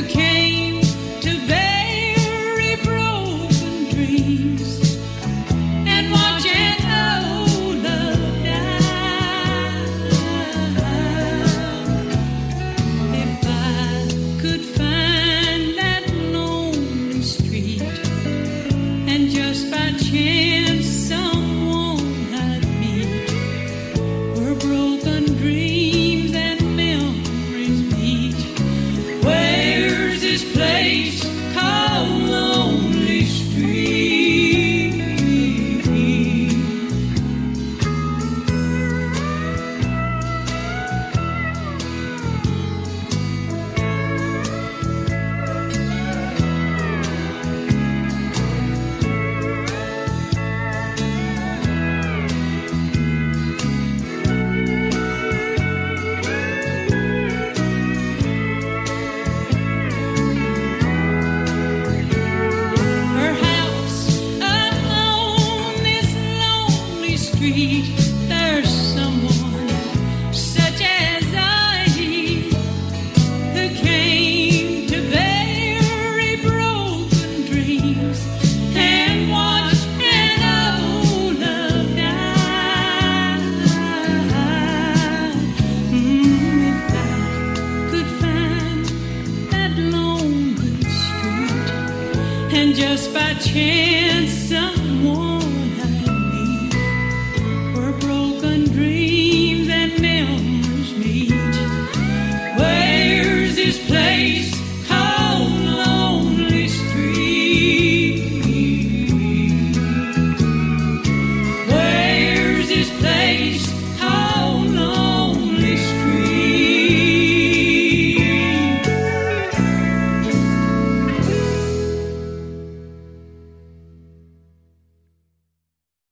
you came to bury broken dreams. street, there's someone such as I who came to bury broken dreams and watch an old love die. If I could find that lonely street, and just by chance, someone. this place.